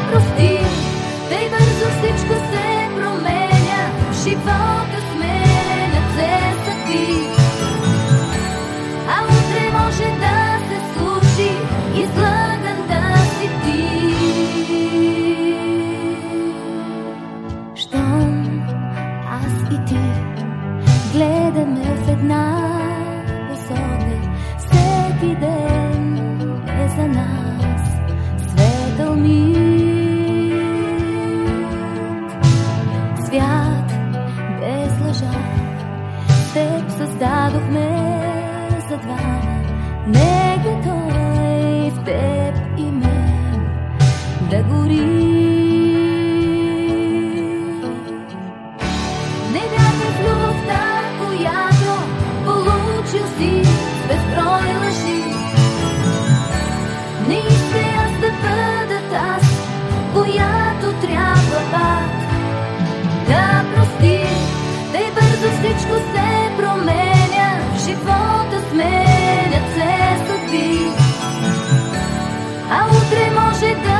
да прости. Тъй бързо всичко се променя, в живота сменят се съдби. А утре може да се случи излъган да си ти. Щом аз и ти гледаме в една теб създадохме за двама. Нека той в теб и мен да гори. сменят се съдби, а утре може да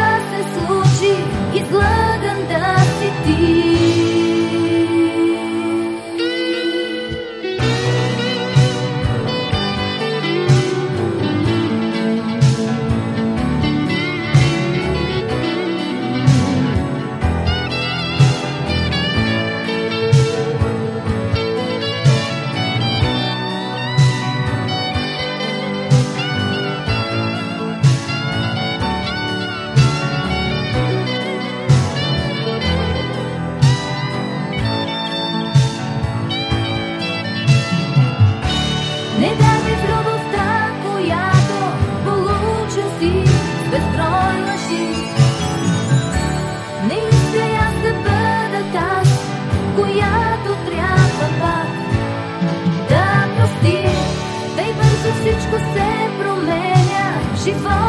She falls.